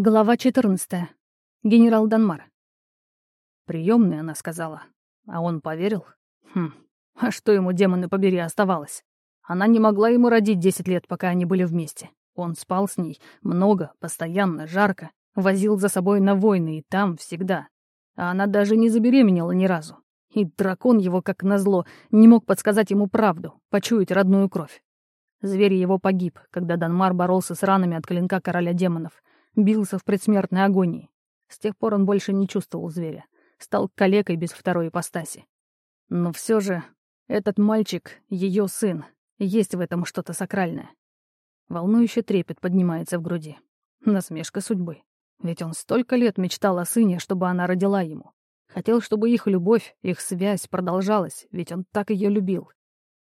Глава 14. Генерал Данмар. Приемная, она сказала. А он поверил? Хм, а что ему, демоны побери, оставалось? Она не могла ему родить 10 лет, пока они были вместе. Он спал с ней много, постоянно, жарко, возил за собой на войны и там всегда. А она даже не забеременела ни разу. И дракон его, как назло, не мог подсказать ему правду, почуять родную кровь. Зверь его погиб, когда Данмар боролся с ранами от клинка короля демонов — бился в предсмертной агонии. С тех пор он больше не чувствовал зверя, стал калекой без второй ипостаси. Но все же этот мальчик — ее сын, есть в этом что-то сакральное. Волнующий трепет поднимается в груди. Насмешка судьбы. Ведь он столько лет мечтал о сыне, чтобы она родила ему. Хотел, чтобы их любовь, их связь продолжалась, ведь он так ее любил.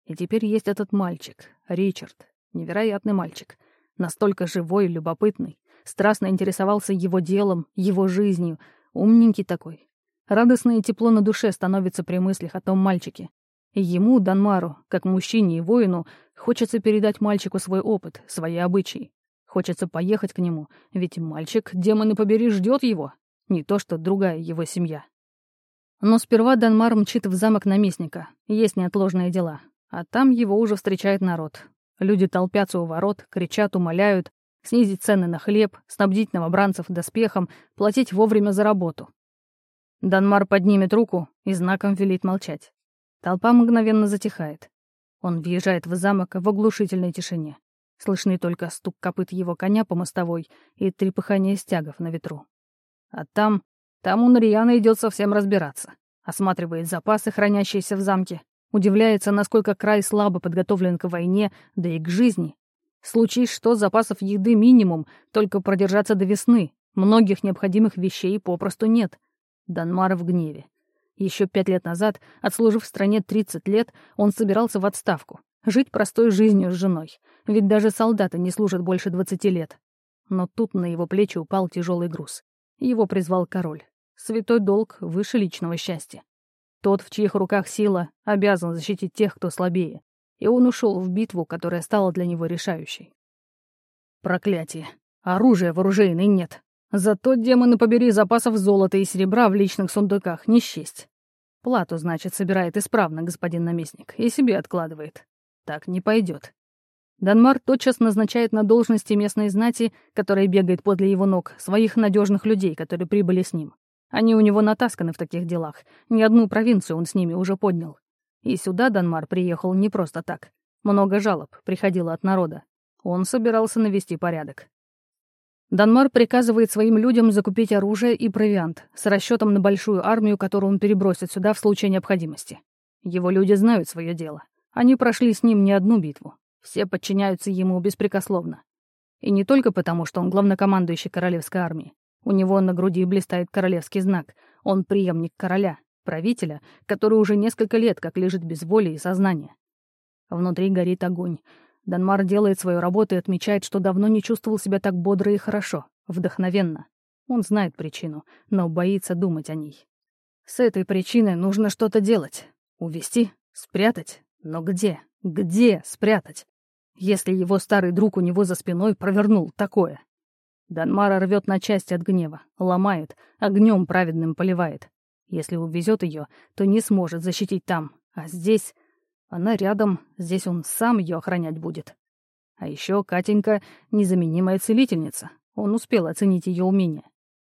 И теперь есть этот мальчик, Ричард. Невероятный мальчик. Настолько живой и любопытный страстно интересовался его делом, его жизнью. Умненький такой. Радостное тепло на душе становится при мыслях о том мальчике. Ему, Данмару, как мужчине и воину, хочется передать мальчику свой опыт, свои обычаи. Хочется поехать к нему, ведь мальчик, демоны побери, ждет его. Не то что другая его семья. Но сперва Данмар мчит в замок наместника. Есть неотложные дела. А там его уже встречает народ. Люди толпятся у ворот, кричат, умоляют, снизить цены на хлеб, снабдить новобранцев доспехом, платить вовремя за работу. Данмар поднимет руку и знаком велит молчать. Толпа мгновенно затихает. Он въезжает в замок в оглушительной тишине. Слышны только стук копыт его коня по мостовой и трепыхание стягов на ветру. А там, там у Нарьяна идет совсем разбираться. Осматривает запасы, хранящиеся в замке, удивляется, насколько край слабо подготовлен к войне, да и к жизни, Случись что, запасов еды минимум, только продержаться до весны. Многих необходимых вещей попросту нет. Данмар в гневе. Еще пять лет назад, отслужив в стране 30 лет, он собирался в отставку. Жить простой жизнью с женой. Ведь даже солдаты не служат больше 20 лет. Но тут на его плечи упал тяжелый груз. Его призвал король. Святой долг выше личного счастья. Тот, в чьих руках сила, обязан защитить тех, кто слабее и он ушел в битву, которая стала для него решающей. Проклятие. Оружия в оружейной нет. Зато, демоны побери, запасов золота и серебра в личных сундуках не счесть. Плату, значит, собирает исправно господин наместник и себе откладывает. Так не пойдет. Данмар тотчас назначает на должности местной знати, которая бегает подле его ног, своих надежных людей, которые прибыли с ним. Они у него натасканы в таких делах. Ни одну провинцию он с ними уже поднял. И сюда Данмар приехал не просто так. Много жалоб приходило от народа. Он собирался навести порядок. Данмар приказывает своим людям закупить оружие и провиант с расчетом на большую армию, которую он перебросит сюда в случае необходимости. Его люди знают свое дело. Они прошли с ним не одну битву. Все подчиняются ему беспрекословно. И не только потому, что он главнокомандующий королевской армии. У него на груди блистает королевский знак. Он преемник короля правителя, который уже несколько лет как лежит без воли и сознания. Внутри горит огонь. Данмар делает свою работу и отмечает, что давно не чувствовал себя так бодро и хорошо, вдохновенно. Он знает причину, но боится думать о ней. С этой причиной нужно что-то делать. Увести, спрятать. Но где? Где спрятать? Если его старый друг у него за спиной провернул такое. Данмара рвет на части от гнева, ломает, огнем праведным поливает. Если увезет ее, то не сможет защитить там. А здесь... Она рядом, здесь он сам ее охранять будет. А еще Катенька — незаменимая целительница. Он успел оценить ее умение.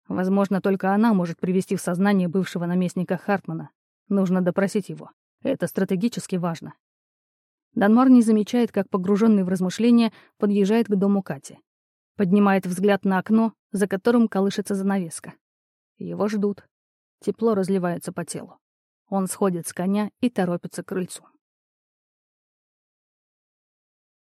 Возможно, только она может привести в сознание бывшего наместника Хартмана. Нужно допросить его. Это стратегически важно. Данмар не замечает, как погруженный в размышления подъезжает к дому Кати. Поднимает взгляд на окно, за которым колышется занавеска. Его ждут. Тепло разливается по телу. Он сходит с коня и торопится к крыльцу.